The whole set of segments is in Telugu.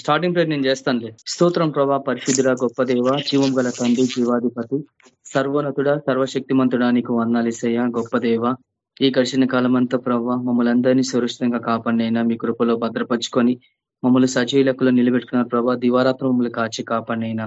స్టార్టింగ్ ప్రేర్ నేను చేస్తానులే. స్తోత్రం ప్రభా పరిశుద్ధుడ గొప్ప దేవ జీవం గల తండ్రి జీవాధిపతి సర్వోన్నతుడ సర్వశక్తిమంతుడా నీకు వందాలిసయ్య గొప్ప దేవ. ఈ గడిచిన కాలం అంతా ప్రభావ మమ్మల్ని అందరినీ సురక్షితంగా కాపాడినైనా మీ కృపలో భద్రపరుచుకొని మమ్మల్ని సజీలకులు నిలబెట్టుకున్నారు ప్రభా దివారాత్రం మమ్మల్ని కాచి కాపాడినైనా.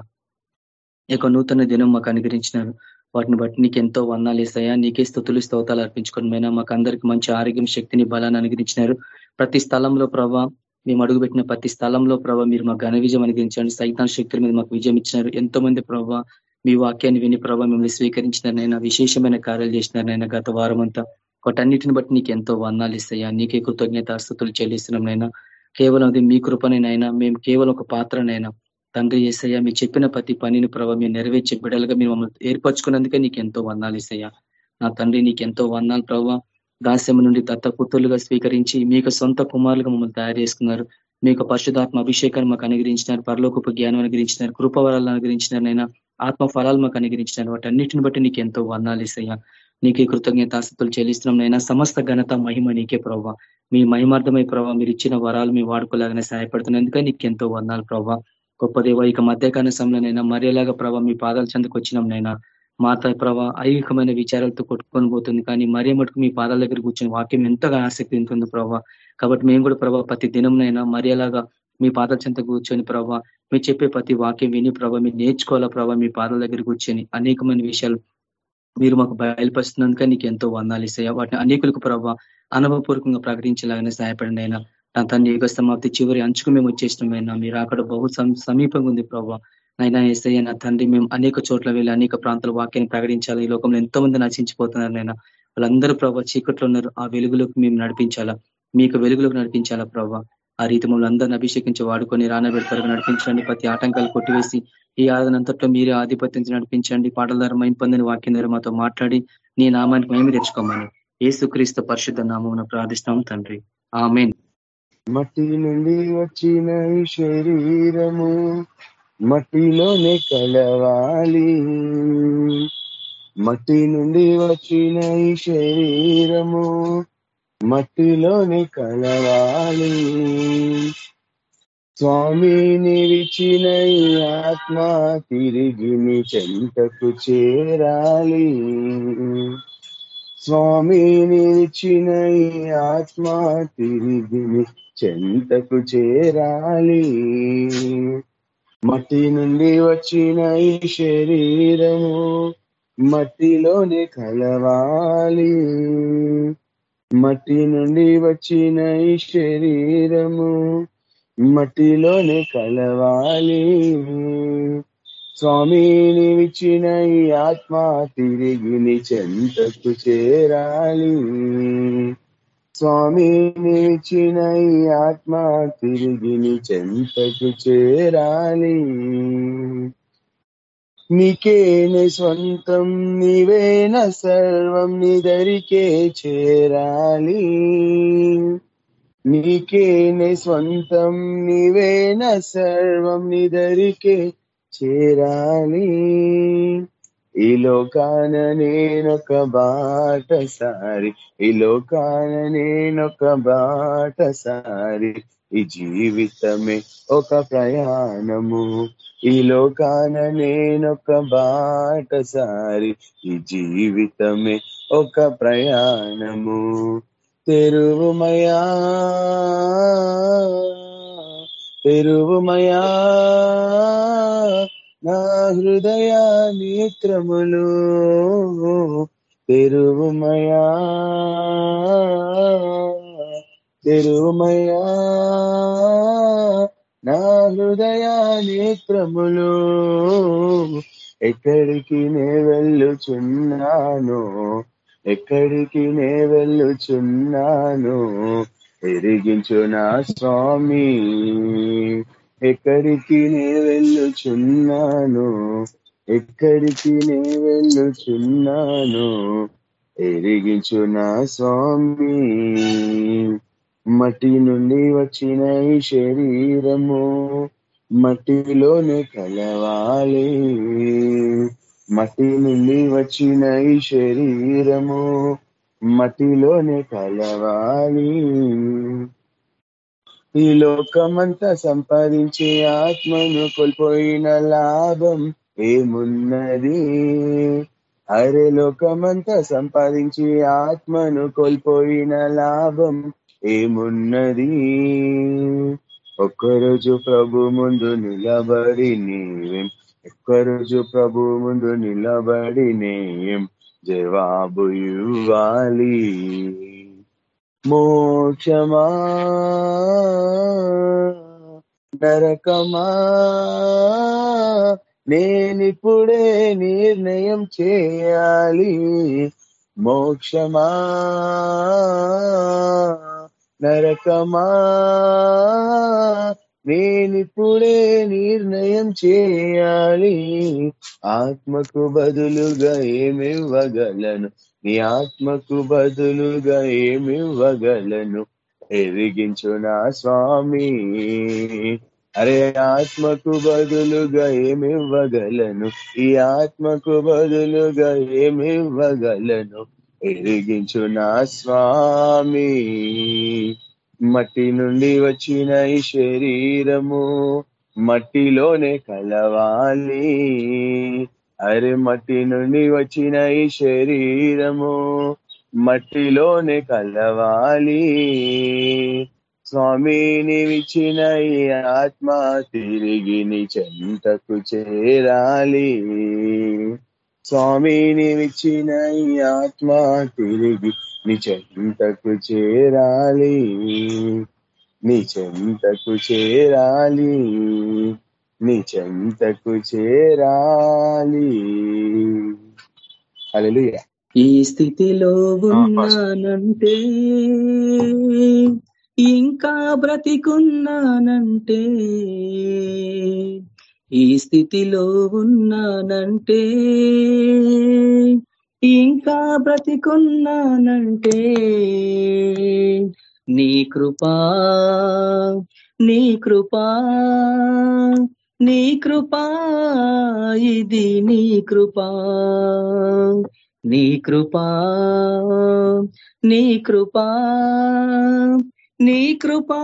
ఇక నూతన దినం మాకు అనుగ్రహించినారు. వాటిని బట్టి నీకు ఎంతో వందాలేసాయా నీకే స్థుతులు స్తోతాలు అర్పించుకొని మాకు అందరికి మంచి ఆరోగ్యం శక్తిని బలాన్ని అనుగ్రహించినారు. ప్రతి స్థలంలో ప్రభా మేము అడుగుపెట్టిన ప్రతి స్థలంలో ప్రభావ మీరు మాకు ఘన విజయం అనుగ్రహించండి. సైతాన్ శక్తుల మీద మాకు విజయం ఇచ్చినారు. ఎంతో మంది ప్రభావ మీ వాక్యాన్ని విని ప్రభావ మిమ్మల్ని స్వీకరించినారనైనా విశేషమైన కార్యాలు చేసినారనైనా గత వారం అంతా వాటన్నిటిని బట్టి నీకు ఎంతో వందాలు ఇస్తాయా? నీకే కృతజ్ఞత స్థుతులు చెల్లిస్తున్నాం నైనా కేవలం అది మీ కృపనేనైనా మేము కేవలం ఒక పాత్రనైనా తండ్రి చేసయ్యా మీరు చెప్పిన ప్రతి పనిని ప్రభావ మీరు నెరవేర్చే బిడలుగా మీరు మమ్మల్ని ఏర్పరచుకున్నందుకే నీకు ఎంతో వందాలు ఇస్తాయా? నా తండ్రి నీకు ఎంతో వందాలు ప్రభావ దాస్యం నుండి దత్త కుతులుగా స్వీకరించి మీకు సొంత కుమారులుగా మమ్మల్ని తయారు చేసుకున్నారు. మీకు పరిశుధాత్మ అభిషేకాన్ని మాకు అనుగ్రహించినారు పరలోకపు జ్ఞానం అనుగ్రహించినారు కృపవరాలను అనుగ్రహించినారు నైనా ఆత్మ ఫలాలు మాకు అనుగ్రహించినారు. వాటి అన్నింటిని బట్టి నీకు ఎంతో వర్ణాలు ఇస్తాయా. నీకే కృతజ్ఞతాస్తులు చెల్లిస్తున్నాం నైనా. సమస్త ఘనత మహిమ నీకే ప్రభావ మీ మహిమార్థమై ప్రభావ మీరు ఇచ్చిన వరాలు మీ వాడుకోలాగానే సహాయపడుతున్నందుకే నీకు ఎంతో వందాలు ప్రభావ గొప్ప దేవ ఇక మధ్యకాల సమయంలోనైనా మరేలాగా ప్రభావ మీ పాదాల చెందకు వచ్చినాం నైనా. మాత ప్రభా ఐహికమైన విచారాలతో కొట్టుకొని పోతుంది. కానీ మరీ మటుకు మీ పాదాల దగ్గర కూర్చొని వాక్యం ఎంతగా ఆసక్తి ఉంటుంది ప్రభా. కాబట్టి మేము కూడా ప్రభావ ప్రతి దినంనైనా మర్యాలాగా మీ పాదాల చెంత కూర్చొని ప్రభా మీరు చెప్పే ప్రతి వాక్యం విని ప్రభావ మీరు నేర్చుకోవాలా ప్రభావ మీ పాదాల దగ్గర కూర్చొని అనేకమైన విషయాలు మీరు మాకు బయలుపరుస్తున్నందుక నీకు ఎంతో వందాలు ఇస్తాయా. వాటిని అనేకులకు ప్రభావ అనుభవపూర్వకంగా ప్రకటించేలాగానే సహాయపడండి అయినా. తన తన యుగ సమాప్తి చివరి అంచుకు మేము వచ్చేసినామైనా మీరు అక్కడ బహు సమీపంగా ఉంది ప్రభావ నైనా ఏసయ్య నా తండ్రి మేము అనేక చోట్ల వెళ్ళి అనేక ప్రాంతాల వాక్యాన్ని ప్రకటించాలి? ఈ లోకంలో ఎంతో మంది నశించిపోతున్నారు నైనా వాళ్ళందరూ ప్రభావ చీకట్లో ఉన్నారు. ఆ వెలుగులోకి మేము నడిపించాలా? మీకు వెలుగులోకి నడిపించాలా ప్రభావ ఆ రీతి మమ్మల్ని అందరిని అభిషేకించి వాడుకొని రానబెడతారు నడిపించండి. ప్రతి ఆటంకాలు కొట్టివేసి ఈ ఆరాధన అంతట్లో మీరే ఆధిపత్యం నడిపించండి. పాటల ద్వారా మైం పొందిన వాక్యం ద్వారా మాతో మాట్లాడి నీ నామానికి మేము తెచ్చుకోమని ఏసుక్రీస్తు పరిశుద్ధ నామం ప్రార్థిస్తాం తండ్రి. ఆమెన్. మట్టి నుండి వచ్చిన శరీరము మట్టిలోనే కలవాలి మట్టి నుండి వచ్చిన ఈ శరీరము మట్టిలోనే కలవాలి స్వామిని విచిన ఈ ఆత్మ తిరిగి నీ చెంతకు చేరాలి. స్వామిని విచిన ఈ ఆత్మ తిరిగి చెంతకు చేరాలి. మట్టి నుండి వచ్చిన ఈ శరీరము మట్టిలోనే కలవాలి. మట్టి నుండి వచ్చిన ఈ శరీరము మట్టిలోనే కలవాలి. స్వామిని విచ్చిన ఈ ఆత్మ తిరిగి చెంతకు చేరాలి. స్వామి నిలిచిన ఈ ఆత్మ తిరిగి చెంతకు చేరాలి. నీకేనే స్వంతం నీవేన సర్వం నిదరికే చేరాలి. నీకేనే స్వంతం నీవేన సర్వం నిదరికే చేరాలి. ఈ లోకాన నేనొక బాటసారి ఈ లోకాన నేనొక బాటసారి ఈ జీవితమే ఒక ప్రయాణము. ఈ లోకాన నేనొక బాటసారి ఈ జీవితమే ఒక ప్రయాణము. తెరువుమయా తెరువుమయా నా హృదయ నేత్రములు తెరువుమయా తెరువుమయా. నా హృదయ నేత్రములు ఎక్కడికి నే వెళ్ళుచున్నాను ఎక్కడికి నే వెళ్ళుచున్నాను ఎరిగించు నా స్వామి. ఎక్కడికి నే వెళ్ళుచున్నాను? ఎక్కడికి నే వెళ్ళుచున్నాను? ఎరిగించు నా స్వామి. మట్టి నుండి వచ్చిన ఈ శరీరము మట్టిలోనే కలవాలి. మట్టి నుండి వచ్చిన ఈ శరీరము మట్టిలోనే కలవాలి. ఈ లోకమంతా సంపాదించే ఆత్మను కోల్పోయిన లాభం ఏమున్నది? అరే లోకమంతా సంపాదించి ఆత్మను కోల్పోయిన లాభం ఏమున్నది? ఒక్కరోజు ప్రభు ముందు నిలబడి నీవేం? ఒక్కరోజు ప్రభు ముందు నిలబడి నేయం జవాబు ఇవ్వాలి. మోక్షమా నరకమా నేనిప్పుడే నిర్ణయం చేయాలి. మోక్షమా నరకమా నేనిప్పుడే నిర్ణయం చేయాలి. ఆత్మకు బదులుగా ఏమివ్వగలను? నీ ఆత్మకు బదులుగా ఏమివ్వగలను? ఎరిగించు నా స్వామి. అరే ఆత్మకు బదులుగా ఏమివ్వగలను? ఈ ఆత్మకు బదులుగా ఏమివ్వగలను? ఎరిగించు నా స్వామి. మట్టి నుండి వచ్చిన ఈ శరీరము మట్టిలోనే కలవాలి. అరే మట్టి నుండి వచ్చిన ఈ శరీరము మట్టిలోనే కలవాలి. స్వామిని విచ్చిన ఈ ఆత్మ తిరిగి నీ చెంతకు చేరాలి. స్వామిని విచ్చిన ఈ ఆత్మ తిరిగి నీ చెంతకు చేరాలి. నీ చెంతకు చేరాలి. నీ చెంతకు చేరాలి. అలెలుయా ఈ స్థితిలో ఉన్నానంటే ఇంకా బ్రతికున్నానంటే ఈ స్థితిలో ఉన్నానంటే ఇంకా బ్రతికున్నానంటే నీ కృపా నీ కృపా నీ కృపా ఇది నీ కృపా. నీ కృపా నీ కృపా నీ కృపా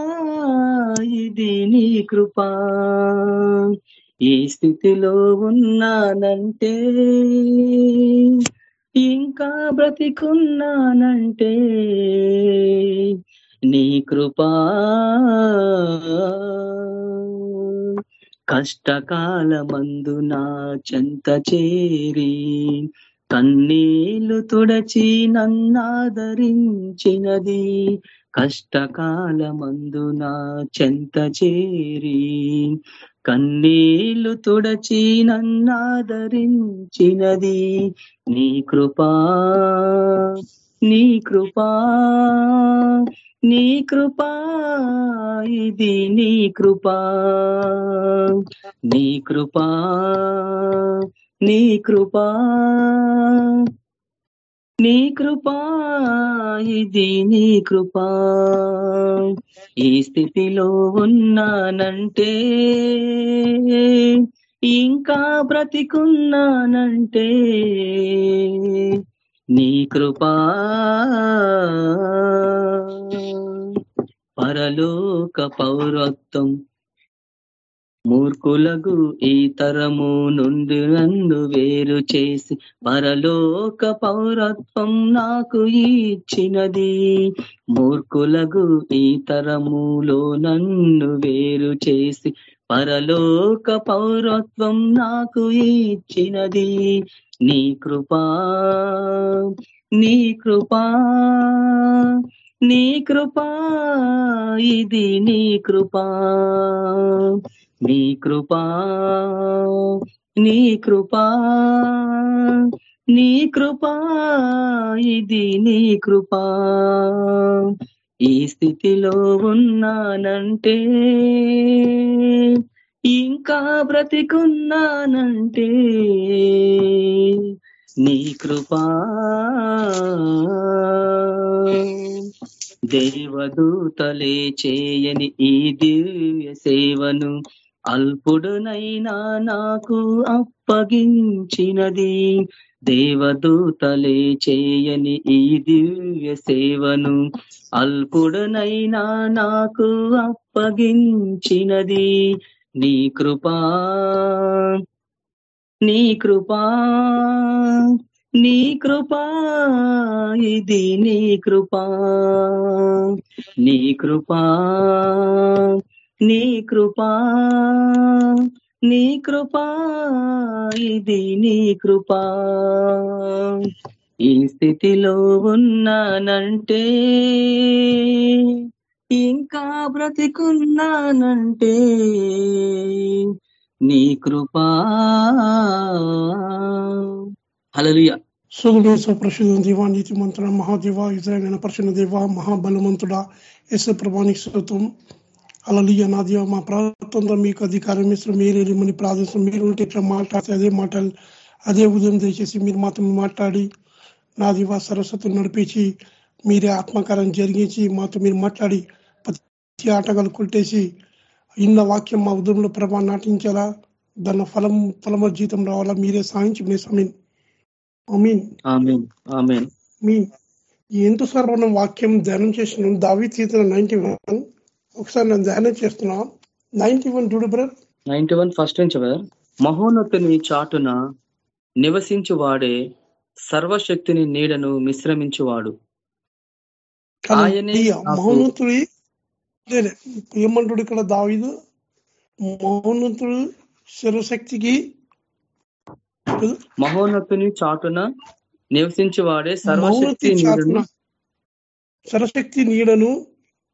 ఇది నీ కృపా. ఈ స్థితిలో ఉన్నానంటే ఇంకా బ్రతికున్నానంటే నీ కృపా. కష్టకాలమందు నా చెంత చేరి కన్నీళ్ళు తుడచి నన్నాదరించినది. కష్టకాలమందు నా చెంత చేరి కన్నీళ్ళు తుడచి నన్నాదరించినది. నీ కృపా నీ కృపా నీ కృపా ఇది నీ కృపా. నీ కృపా నీ కృపా. నీ కృపా ఇది నీ కృపా. ఈ స్థితిలో ఉన్నానంటే ఇంకా బ్రతికున్నానంటే నీ కృపా పరలోక పౌరత్వం మూర్ఖులకు ఈ తరము నుండి నన్ను వేరు చేసి పరలోక పౌరత్వం నాకు ఇచ్చినది. మూర్ఖులకు ఈ తరములో నన్ను వేరు చేసి పరలోక పౌరత్వం నాకు ఇచ్చినది. నీ కృపా నీ కృపా నీ కృపా ఇది నీ కృపా. నీ కృపా నీ కృపా నీ కృపా ఇది నీ కృపా. ఈ స్థితిలో ఉన్నానంటే ఇంకా బ్రతికున్నానంటే నీ కృపా. దేవదూతలే చేయని ఈ దివ్య సేవను అల్పుడునైనా నాకు అప్పగించినది. దేవదూతలే చేయని ఈ దివ్య సేవను అల్పుడునైనా నాకు అప్పగించినది. నీ కృపా నీ కృపా నీ కృపా ఇది నీ కృపా. నీ కృపా నీ కృపా నీ కృపా ఇది నీ కృపా. ఈ స్థితిలో ఉన్నానంటే ఇంకా బ్రతికున్నానంటే నీ కృపా. హలలుయ సుగుణేశ్వర ప్రసిద్ధ దేవ నీతి మంత్ర మహాదేవ ఇజ్రాయణ పరిచిన దేవ మహాబలవంతుడా ఎస్ ప్రభానికి శ్రోతం అలలియ నా దేవ మా ప్రాంతంలో మీకు అధికారం ఇస్తారు మీరే మని ప్రార్థిస్తాం మీరు ఉంటే ఇట్లా మాట్లాడితే అదే మాటలు అదే ఉదయం దయచేసి మీరు మాత్రం మాట్లాడి నా దివ సరస్వతిని నడిపించి మీరే ఆత్మకారం జరిగించి మాతో మీరు మాట్లాడి ప్రతి ఆటగాలు కొట్టేసి ఇన్న వాక్యం మా ఉదయంలో ప్రభా నాటించాలా? దాని ఫలం ఫలమ జీతం రావాలా? మీరే సాధించి మీ సమీన్. ఎంత సార్ మనం వాక్యం ధ్యానం చేసినాం. దావి తీసిన నైన్టీ వన్. ఒకసారి నేను ధ్యానం చేస్తున్నా. నైన్టీ వన్ చూడు బ్రదర్. నైన్టీ వన్ ఫస్ట్ నుంచి బ్రదర్. మహోన్నతుని చాటున నివసించు వాడే సర్వశక్తిని నీడను మిశ్రమించువాడు. మహోన్నతుడి ఏమంటాడు ఇక్కడ దావిదు? మహోన్నతుడు సర్వశక్తికి మహోన్నతుని చాటున నివసించి వాడే సర్వశక్తి నీడను. సర్వశక్తి నీడను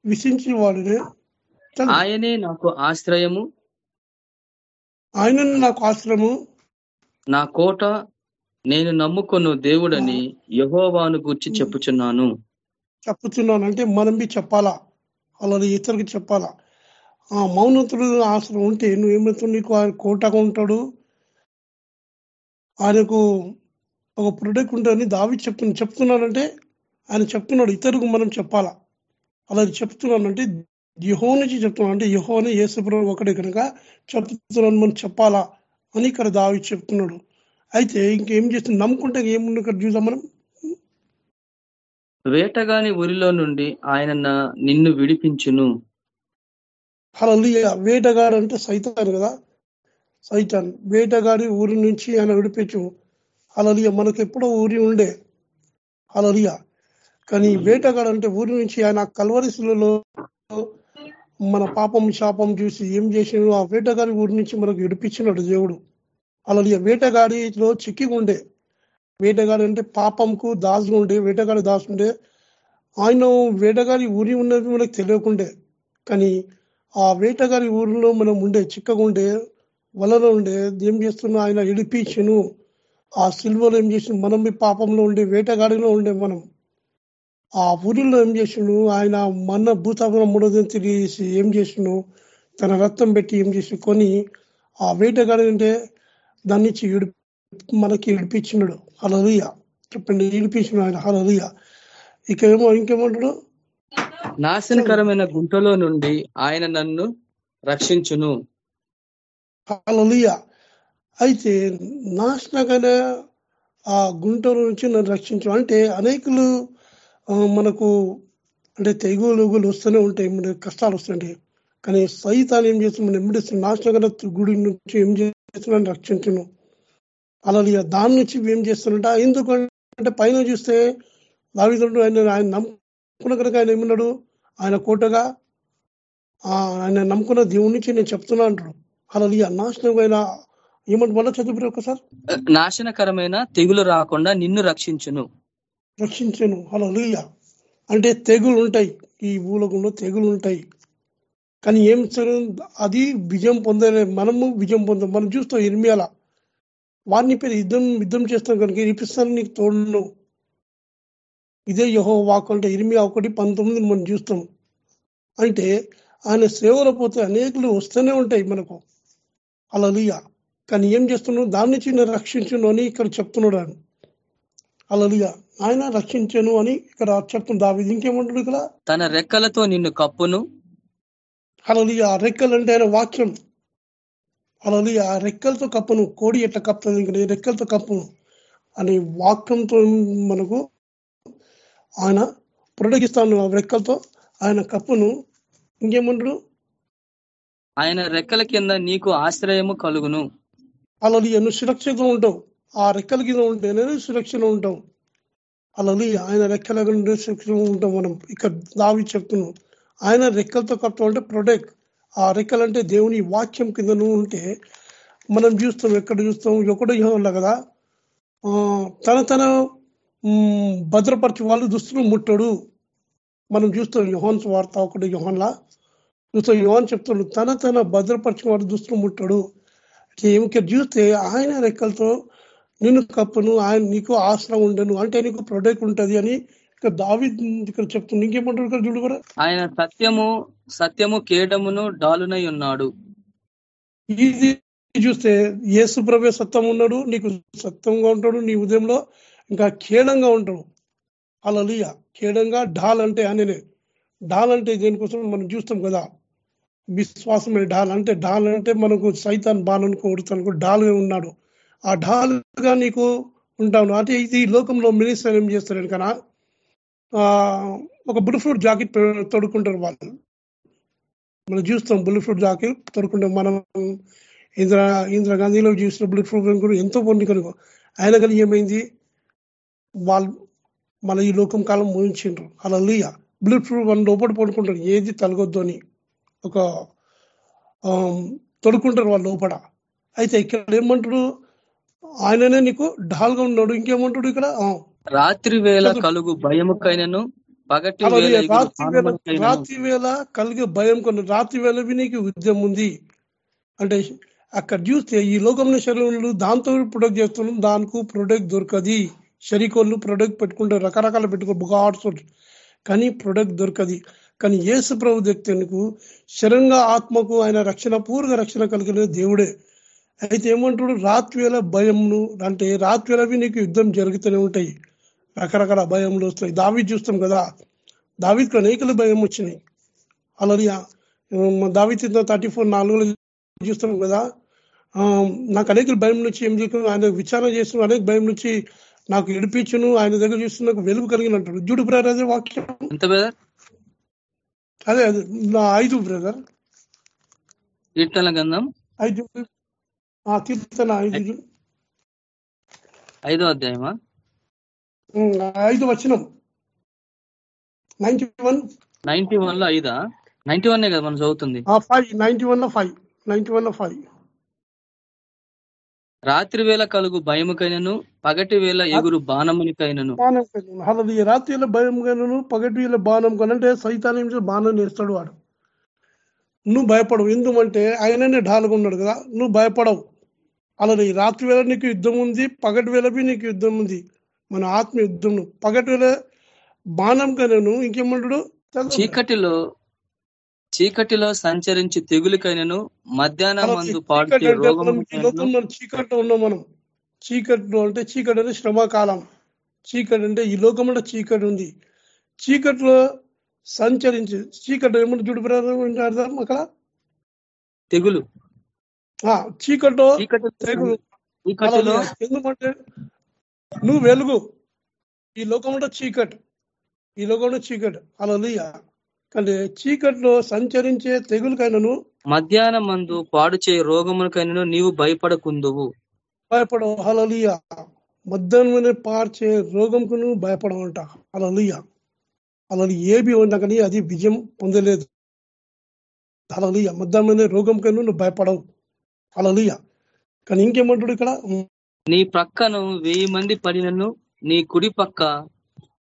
విసించి వాడినే ఆయనే నాకు ఆశ్రయము. ఆయన నాకు ఆశ్రయము. నా కోట నేను నమ్ముకున్న దేవుడని యహోవాను గుర్చి చెప్పుచున్నాను. చెప్పుతున్నాను అంటే మనం బి చెప్పాలా? అలా ఇతరులకు చెప్పాలా? ఆ మౌనతుడు ఆసరం ఉంటే నువ్వేమవుతావు నీకు ఆయన కోటగా ఉంటాడు. ఆయనకు ఒక ప్రొడక్ట్ ఉంటుందని దావి చెప్తు చెప్తున్నానంటే ఆయన చెప్తున్నాడు. ఇతరులకు మనం చెప్పాలా? అలా చెప్తున్నానంటే యుహో నుంచి చెప్తున్నాను. అంటే యుహోని యేసుప్రభు ఒకటే కనుక చెప్తున్నాను మనం చెప్పాలా? అని ఇక్కడ దావి చెప్తున్నాడు. అయితే ఇంకేం చేస్తుంది నమ్ముకుంటే ఏముంది ఇక్కడ చూద్దాం మనం? వేటగాని ఊరిలో నుండి ఆయన నిన్ను విడిపించును. అలా వేటగాడు అంటే సైతాన్ కదా? సైతాన్. వేటగాడి ఊరి నుంచి ఆయన విడిపించు. అలలియ మనకు ఎప్పుడో ఊరి ఉండే. అలలియ కానీ వేటగాడు అంటే ఊరి నుంచి ఆయన కల్వరిశులలో మన పాపం శాపం చూసి ఏం చేసినాడు ఆ వేటగాడి ఊరి నుంచి మనకు విడిపించినాడు దేవుడు. అలలియ వేటగాడిలో చిక్కి ఉండే వేటగాడి అంటే పాపంకు దాసులు ఉండే వేటగాడి దాసుండే ఆయన వేటగాడి ఊరి ఉన్నది మనకు తెలియకుండే. కానీ ఆ వేటగాడి ఊరిలో మనం ఉండే చిక్కగా ఉండే వలలో ఉండే ఏం చేస్తున్నా ఆయన ఇడిపించను. ఆ సిల్వలో ఏం చేసిన మనం మీ పాపంలో ఉండే వేటగాడిలో ఉండే మనం. ఆ ఊరిలో ఏం చేసిండు? ఆయన మన భూతాపన మూడోదని తెలియజేసి ఏం చేసిండు? తన రక్తం పెట్టి ఏం చేసి కొని ఆ వేటగాడి అంటే దాని నుంచి మనకి ఇడిపించినాడు హలలుయ చెప్పండి ఇడిపించిన ఆయన. హలలుయ ఇక ఏమో ఇంకేమంటాడు నాశనకరమైన గుంటలో నుండి ఆయన నన్ను రక్షించును. హలలుయ అయితే నాశనకర ఆ గుంటల నుంచి నన్ను రక్షించు. అంటే అనేకులు మనకు అంటే తెగులుగులు వస్తూనే ఉంటాయి. మన కష్టాలు వస్తుంటాయి కానీ సైతాన్ని ఏం చేస్తుంది? మనం ఎంబడిస్తుంది నాశనకర గుడి నుంచి ఏం చేస్తున్నాను రక్షించను. అలా దాని నుంచి ఏం చేస్తున్నట్ట ఎందుకంటే పైన చూస్తే దావిదుడు ఆయన ఆయన నమ్ముకున్న కనుక ఆయన ఏమన్నాడు? ఆయన కోటగా ఆయన నమ్ముకున్న దేవుడి నుంచి నేను చెప్తున్నా అంటాడు. అలా నాశనమైన ఏమంటే మళ్ళీ చదువు ఒకసారి నాశనకరమైన తెగులు రాకుండా నిన్ను రక్షించును. రక్షించను. అలా అంటే తెగులు ఉంటాయి. ఈ భూలోకంలో తెగులు ఉంటాయి. కానీ ఏం అది విజయం పొందలే. మనము విజయం పొందాం మనం చూస్తాం ఇర్మియాల వారిని పేరు యుద్ధం యుద్ధం చేస్తాం కనుక ఇరిపిస్తాను నీకు తోడును. ఇదే యహో వాక్ అంటే ఇరిమియా ఒకటి పంతొమ్మిది మనం చూస్తాం. అంటే ఆయన సేవలో పోతే అనేకులు వస్తూనే ఉంటాయి మనకు. అలా కానీ ఏం చేస్తున్నాడు? దాని నుంచి నేను రక్షించను అని ఇక్కడ చెప్తున్నాడు ఆయన. అలలిగా ఆయన రక్షించను అని ఇక్కడ చెప్తుంది దావి ఇంకేమంటాడు ఇక్కడ? తన రెక్కలతో నిన్ను కప్పును. అలలిగా ఆ రెక్కలు అంటే ఆయన వాక్యం. అలలి ఆ రెక్కలతో కప్పును కోడి ఎట్లా కప్పుతుంది ఇంకా రెక్కలతో కప్పును అనే వాక్యంతో మనకు ఆయన ప్రొడగిస్తాను ఆ రెక్కలతో. ఆయన కప్పును ఇంకేమంటాడు ఆయన రెక్కల కింద నీకు ఆశ్రయము కలుగును. అలా నువ్వు సురక్షితంగా ఉంటావు. ఆ రెక్కల కింద ఉంటేనే సురక్షణ ఉంటాం అలా ఆయన రెక్కల కింద సురక్షితంగా ఉంటాం మనం. ఇక్కడ దావి చెప్తున్నాం ఆయన రెక్కలతో కట్టడం అంటే ప్రొటెక్ట్ ఆ రెక్కలంటే దేవుని వాక్యం కింద నువ్వు ఉంటే మనం చూస్తాం ఎక్కడ చూస్తాం ఒకటో యోగంలో కదా. తన తన భద్రపరిచే వాళ్ళు దుస్తులు ముట్టడు. మనం చూస్తాం యోహాన్స్ వార్త ఒకటి యోహన్లా. చూస్తాం యోహాన్ చెప్తాడు తన తన భద్రపరిచిన వాడు దుస్తులు ముట్టడు. ఏమికి చూస్తే ఆయన రెక్కలతో నిన్ను కప్పును ఆయన నీకు ఆశ్రయం ఉండను అంటే నీకు ప్రొడక్ట్ ఉంటుంది అని ఇక్కడ దావి ఇక్కడ చెప్తుంది. ఇంకేమంటారు ఇక్కడ చూడు కూడా? ఆయన సత్యము సత్యము కేడమును డాలునై ఉన్నాడు. ఇది చూస్తే యేసు ప్రభే సత్యం ఉన్నాడు నీకు సత్యంగా ఉంటాడు నీ ఉదయంలో ఇంకా ఖేడంగా ఉంటాడు. అలలియ ఖేడంగా ఢాల్ అంటే ఆయననే. ఢాల్ అంటే దేనికోసం మనం చూస్తాం కదా? విశ్వాసమే ఢాల్ అంటే ఢాల్ అంటే మనకు సైతాన్ బాణను కొడుతాను ఢాల్గా ఉన్నాడు. ఆ ఢాల్గా నీకు ఉంటాను. అంటే ఇది లోకంలో మినిస్టర్ ఏం చేస్తారు కన్నా ఆ ఒక బుల్ జాకెట్ తొడుక్కుంటారు వాళ్ళు. మనం చూస్తాం బుల్ ఫ్రూట్ జాకెట్ తొడుక్కుంటాం మనం ఇందిరా ఇందిరాగాంధీలో చూసిన బుల్ ఫ్రూట్ కూడా ఎంతో పొంది కనుక ఆయన కలిగి ఏమైంది? వాళ్ళు మన ఈ లోకం కాలం ముగించిండ్రు అలా లీయ బ్లూ ఫ్రూట్ వన్ లోపల పడుకుంటారు. ఏది తలగొద్దు అని ఒక తొడుకుంటారు తొడుక్కుంటారు వాళ్ళు లోపల. అయితే ఇక్కడ ఏమంటాడు? ఆయననే నీకు ఢాల్గా ఉన్నాడు. ఇంకేమంటాడు ఇక్కడ? రాత్రి వేళ కలుగు భయముకైనను పగటి రాత్రి వేళ కలిగే భయం కొన్ని రాత్రి వేళ నీకు యుద్ధం ఉంది. అంటే అక్కడ చూస్తే ఈ లోకంలో శరీరంలో దాంతో ప్రొడక్ట్ చేస్తున్నాం దానికి ప్రొడక్ట్ దొరకది. షరీకోళ్ళు ప్రొడక్ట్ పెట్టుకుంటారు రకరకాల పెట్టుకో బుగాడ్స్ కానీ ప్రొడక్ట్ దొరకది. కానీ యేసు ప్రభు వ్యక్తికు శరంగా ఆత్మకు ఆయన రక్షణ పూర్వ రక్షణ కలిగిన దేవుడే. అయితే ఏమంటాడు? రాత్రి వేళ భయంను అంటే రాత్రి వేళవి నీకు యుద్ధం జరుగుతూనే ఉంటాయి. రకరకాల భయములు వస్తాయి దావి చూస్తాం కదా దావికి అనేకల భయం వచ్చినాయి. అలాగే దావి థర్టీ ఫోర్ నాలుగులో చూస్తాం కదా నాకు అనేక భయం నుంచి ఏం చేయకు ఆయన విచారణ చేస్తున్న అనేక భయం నుంచి నాకు ఎడిపించును ఆయన దగ్గర చూస్తున్న నాకు వెలుగు కలిగిన అంటాడు జుడు బ్రదర్ అదే వాక్యం. ఎంత బ్రదర్ అదే అదే నా ఐదు బ్రదర్ కీర్తన గంధం ఐదు. కీర్తన ఐదు. ఐదో అధ్యాయమా? ఐదు వచ్చినం. Ninety one. నైన్టీ వన్లో ఐదా? నైన్టీ వన్ కదా మనం చదువుతుంది. ఫైవ్ నైన్టీ వన్లో ఫైవ్. నైన్టీ వన్లో ఫైవ్. రాత్రి వేళ కలుగు భయముకైనను పగటి వేళ ఎగురు బాణమునికైనను. బాణం కలిగిన అలా ఈ రాత్రిలో భయం కను పగటిలో బాణం కను అంటే సైతాన్ బాణం వేస్తాడు వాడు. నువ్వు భయపడవు. ఎందుకంటే ఆయననే ఢాలుగా ఉన్నాడు కదా. నువ్వు భయపడవు. అలా రాత్రి వేళ నీకు యుద్ధం ఉంది పగటి వేళ నీకు యుద్ధం ఉంది. మన ఆత్మ యుద్ధం పగటి వేళ బాణం కనను ఇంకేమంటాడు? చీకటిలో చీకటిలో సంచరించి తెగులుకైనను మధ్యాహ్నం మందు చీకటి లోకంలో చీకట్లో ఉన్నాం మనం. చీకట్లో అంటే చీకటి అంటే శ్రమకాలం. చీకటి అంటే ఈ లోకం అంటే చీకటి ఉంది. చీకట్లో సంచరించి చీకటి ఏమంటే చూడు అర్థం? అక్కడ? తెగులు. చీకట్లో చీకటి తెగులు. ఎందుకంటే నువ్వు వెలుగు. ఈ లోకం అంటే చీకటి. ఈ లోకంలో చీకటి. అలా కానీ చీకట్లో సంచరించే తెగులకైనను మధ్యాహ్నం మందు పాడు చేయ రోగములకైనను నీవు భయపడకుందువు. భయపడవు. హలలియ మధ్యాహ్నమైన పార్చే రోగంకు నువ్వు భయపడవంట. అలలియ అలలి ఏబి ఉన్నా కానీ అది విజయం పొందలేదు. అలలియ మధ్యాహ్నమైన రోగంకు నువ్వు భయపడవు. అలలియ కానీ ఇంకేమంటాడు ఇక్కడ? నీ ప్రక్కను వెయ్యి మంది పడినను నీ కుడి పక్క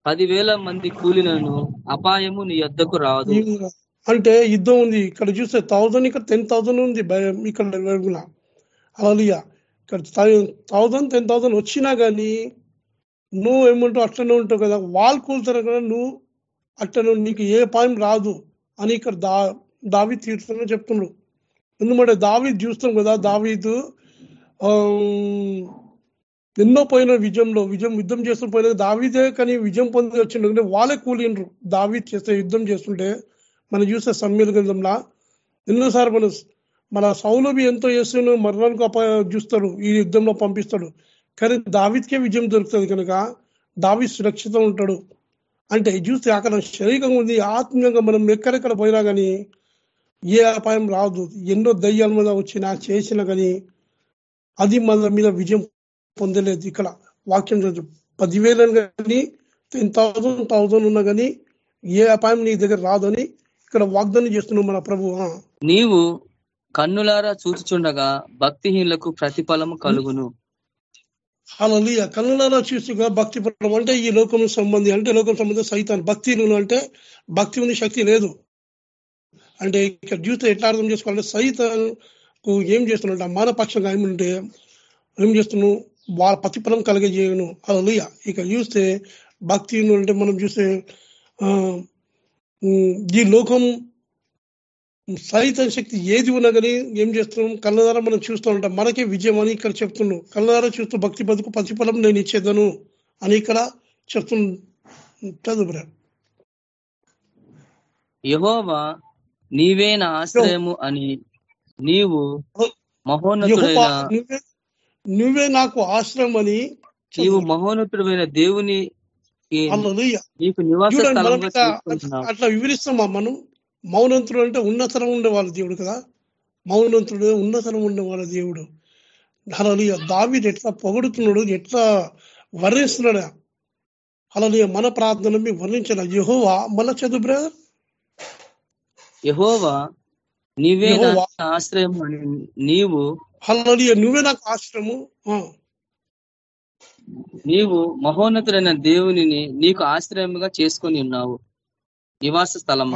పదివేల మంది కూలినను అపాయము నీ యొద్దకు రాదు. అంటే యుద్ధం ఉంది. ఇక్కడ చూస్తే థౌజండ్ ఇక్కడ టెన్ థౌజండ్ ఉంది భయం ఇక్కడ వైపున అలలియ ఇక్కడ థౌజండ్ టెన్ థౌజండ్ వచ్చినా కానీ నువ్వు ఏమంటావు? అట్లనే ఉంటావు కదా. వాళ్ళు కూలుతారు కదా నువ్వు అట్లనే నీకు ఏ పాయం రాదు అని ఇక్కడ దా దావి తీర్థంగా చెప్తున్నాడు ఎందుకంటే దావి చూస్తాం కదా. దావీదు ఎన్నో పోయిన విజయంలో. విజయం యుద్ధం చేస్తూ పోయిన దావీదే కానీ విజయం పొంది వచ్చిండు. వాళ్ళే కూలిండ్రు. దావీ చేస్తే యుద్ధం చేస్తుంటే మనం చూస్తే సమ్మెల గ్రంథంలో ఎన్నోసార్లు మన మన సౌలభి ఎంతో చేస్తున్న మరణానికి అప చూస్తాడు. ఈ యుద్ధంలో పంపిస్తాడు. కానీ దావిత్కే విజయం దొరుకుతుంది కనుక దావి సురక్షితం ఉంటాడు. అంటే చూస్తే అక్కడ శరీరంగా ఉంది. ఆత్మీయంగా మనం ఎక్కడెక్కడ పోయినా కానీ ఏ అపాయం రాదు. ఎన్నో దయ్యాల మీద వచ్చినా చేసినా కానీ అది మన మీద విజయం పొందలేదు. ఇక్కడ వాక్యం చదువు. పదివేలను కానీ టెన్ థౌసండ్ థౌసండ్ ఉన్నా కానీ ఏ అపాయం నీ దగ్గర రాదని ఇక్కడ వాగ్దానం చేస్తున్నాం మన ప్రభు. నీవు కన్నులారా చూచుచుండగా భక్తిహీనులకు ప్రతిఫలము కలుగును. హల్లెలూయా. కన్నులారా చూస్తుగా భక్తి పడడం అంటే ఈ లోకం సంబంధి అంటే లోకం సంబంధి సైతాన్. భక్తిలు అంటే భక్తి ఉంది శక్తి లేదు. అంటే ఇక్కడ చూస్తే ఎట్లా అర్థం చేసుకోవాలంటే సైతాన్కు ఏం చేస్తున్నట్టు మానపక్షంగా ఏమంటే ఏం చేస్తున్నావు? వాళ్ళ ప్రతిఫలం కలిగజేయను హల్లెలూయా ఇక చూస్తే భక్తి అంటే మనం చూస్తే ఈ లోకం సైతం శక్తి ఏది ఉన్నా కానీ ఏం చేస్తున్నాం? కళ్ళదారా మనం చూస్తూ ఉంటాం. మనకే విజయం అని ఇక్కడ చెప్తున్నాం కళ్ళదారా చూస్తూ భక్తి బతుకు ప్రతిఫలం నేను ఇచ్చేదను అని ఇక్కడ చెప్తున్నా చదువు. యహోవా నీవే నా ఆశ్రయము అని నీవు మహోన్నతుడైన నువ్వే నాకు ఆశ్రయం అని నీవు మహోన్నతుడైన దేవుని. నీకు నివాస అట్లా వివరిస్తామా మనం? మౌనంతుడు అంటే ఉన్నతరం ఉండేవాళ్ళ దేవుడు కదా? మౌనంతుడు ఉన్నతరం ఉండేవాళ్ళ దేవుడు. హలలియ దావీదు ఎట్లా పొగడుతున్నాడు ఎట్లా వర్ణిస్తున్నాడు? హలలియ మన ప్రార్థన మీ వర్ణించిన యెహోవా మళ్ళా చదువు బ్రదర్. యహోవా నీవే. ఆశ్రయం నీవు హలలియ నువ్వే నాకు ఆశ్రము ఆ, నీవు మహోన్నతుడైన దేవునిని నీకు ఆశ్రయముగా చేసుకొని ఉన్నావు. నివాస స్థలం